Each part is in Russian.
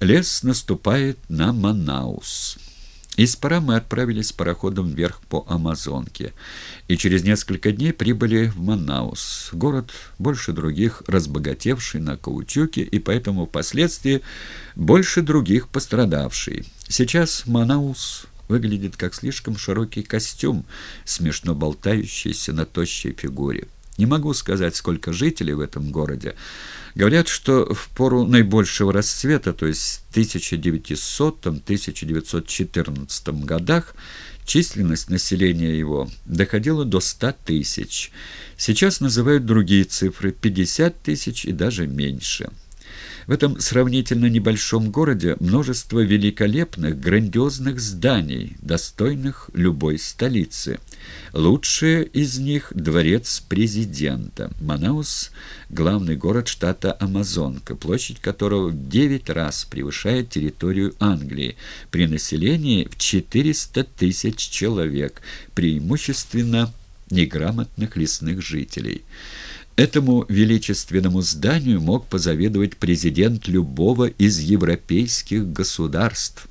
Лес наступает на Манаус. Из Пара мы отправились пароходом вверх по Амазонке и через несколько дней прибыли в Манаус, город больше других разбогатевший на каучуке и поэтому впоследствии больше других пострадавший. Сейчас Манаус выглядит как слишком широкий костюм, смешно болтающийся на тощей фигуре. Не могу сказать, сколько жителей в этом городе. Говорят, что в пору наибольшего расцвета, то есть в 1900-1914 годах, численность населения его доходила до 100 тысяч. Сейчас называют другие цифры – 50 тысяч и даже меньше. В этом сравнительно небольшом городе множество великолепных, грандиозных зданий, достойных любой столицы. Лучшее из них – дворец президента. Манаус – главный город штата Амазонка, площадь которого в 9 раз превышает территорию Англии, при населении в 400 тысяч человек, преимущественно неграмотных лесных жителей. Этому величественному зданию мог позавидовать президент любого из европейских государств.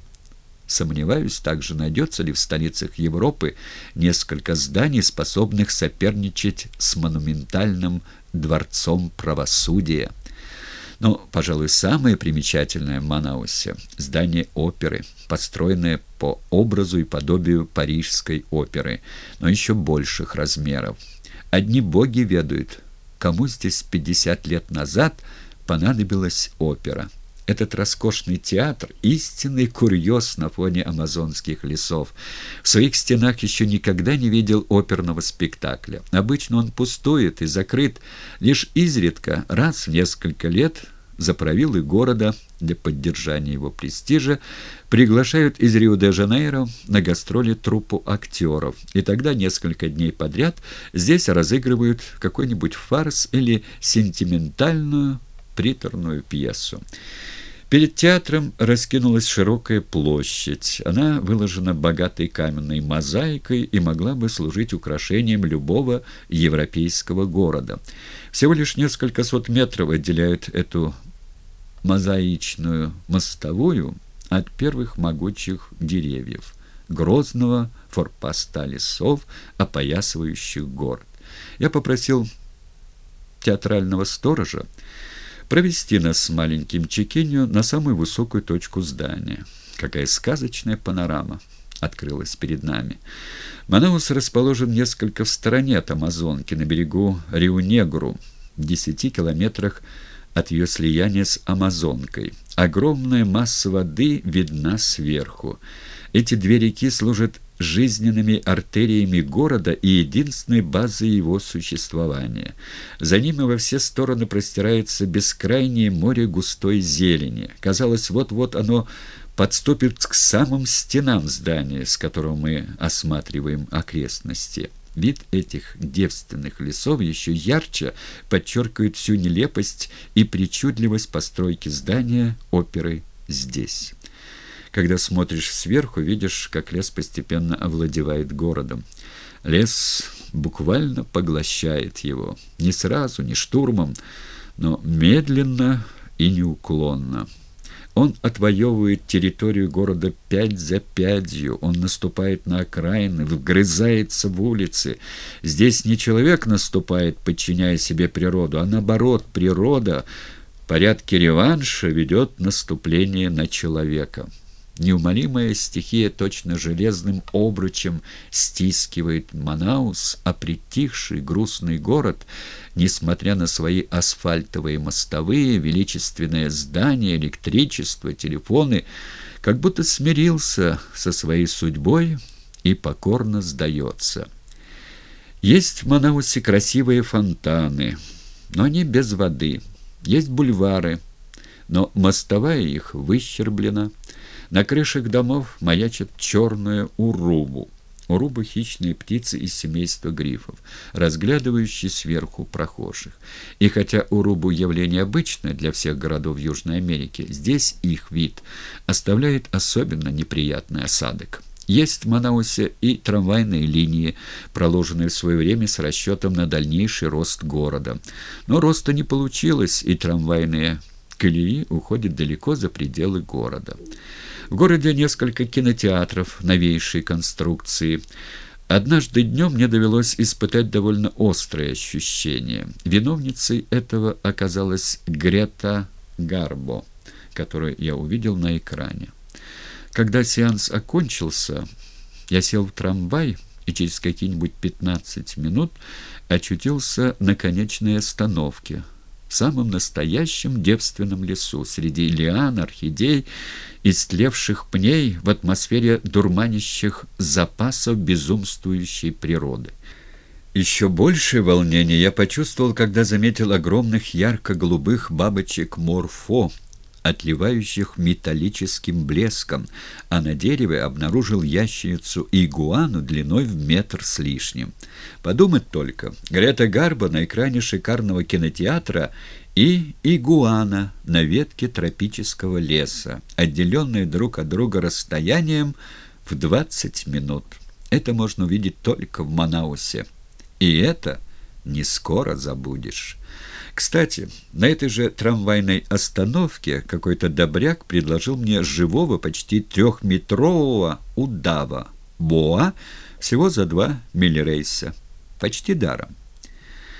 Сомневаюсь также, найдется ли в столицах Европы несколько зданий, способных соперничать с монументальным дворцом правосудия. Но, пожалуй, самое примечательное в Манаусе – здание оперы, построенное по образу и подобию парижской оперы, но еще больших размеров. Одни боги ведают – кому здесь 50 лет назад понадобилась опера. Этот роскошный театр – истинный курьез на фоне амазонских лесов. В своих стенах еще никогда не видел оперного спектакля. Обычно он пустует и закрыт лишь изредка, раз в несколько лет – заправилы города для поддержания его престижа приглашают из Рио-де-Жанейро на гастроли труппу актеров, и тогда несколько дней подряд здесь разыгрывают какой-нибудь фарс или сентиментальную приторную пьесу. Перед театром раскинулась широкая площадь. Она выложена богатой каменной мозаикой и могла бы служить украшением любого европейского города. Всего лишь несколько сот метров отделяют эту мозаичную мостовую от первых могучих деревьев, грозного форпоста лесов, опоясывающих город. Я попросил театрального сторожа провести нас с маленьким Чекинью на самую высокую точку здания. Какая сказочная панорама открылась перед нами. Манаус расположен несколько в стороне от Амазонки, на берегу Риу-Негру, в десяти километрах от ее слияния с Амазонкой. Огромная масса воды видна сверху. Эти две реки служат жизненными артериями города и единственной базой его существования. За ними во все стороны простирается бескрайнее море густой зелени. Казалось, вот-вот оно подступит к самым стенам здания, с которого мы осматриваем окрестности. Вид этих девственных лесов еще ярче подчеркивает всю нелепость и причудливость постройки здания оперы здесь. Когда смотришь сверху, видишь, как лес постепенно овладевает городом. Лес буквально поглощает его. Не сразу, не штурмом, но медленно и неуклонно. Он отвоевывает территорию города пять за пятью, он наступает на окраины, вгрызается в улицы. Здесь не человек наступает, подчиняя себе природу, а наоборот, природа в порядке реванша ведет наступление на человека. Неумолимая стихия точно железным обручем стискивает Манаус, а притихший грустный город, несмотря на свои асфальтовые мостовые, величественное здание, электричество, телефоны, как будто смирился со своей судьбой и покорно сдается. Есть в Манаусе красивые фонтаны, но они без воды. Есть бульвары, но мостовая их выщерблена. На крышах домов маячит черная урубу. Уруба — хищные птицы из семейства грифов, разглядывающие сверху прохожих. И хотя урубу явление обычное для всех городов Южной Америки, здесь их вид оставляет особенно неприятный осадок. Есть в Манаусе и трамвайные линии, проложенные в свое время с расчетом на дальнейший рост города. Но роста не получилось, и трамвайные колеи уходит далеко за пределы города. В городе несколько кинотеатров новейшей конструкции. Однажды днем мне довелось испытать довольно острое ощущение. Виновницей этого оказалась Грета Гарбо, которую я увидел на экране. Когда сеанс окончился, я сел в трамвай и через какие-нибудь 15 минут очутился на конечной остановке – в самом настоящем девственном лесу, среди лиан, орхидей, истлевших пней, в атмосфере дурманящих запасов безумствующей природы. Еще большее волнение я почувствовал, когда заметил огромных ярко-голубых бабочек морфо, отливающих металлическим блеском, а на дереве обнаружил ящерицу игуану длиной в метр с лишним. Подумать только, Грета Гарба на экране шикарного кинотеатра и игуана на ветке тропического леса, отделенные друг от друга расстоянием в 20 минут. Это можно увидеть только в Манаусе. И это не скоро забудешь. Кстати, на этой же трамвайной остановке какой-то добряк предложил мне живого, почти трехметрового удава, боа, всего за два миллирейса. Почти даром.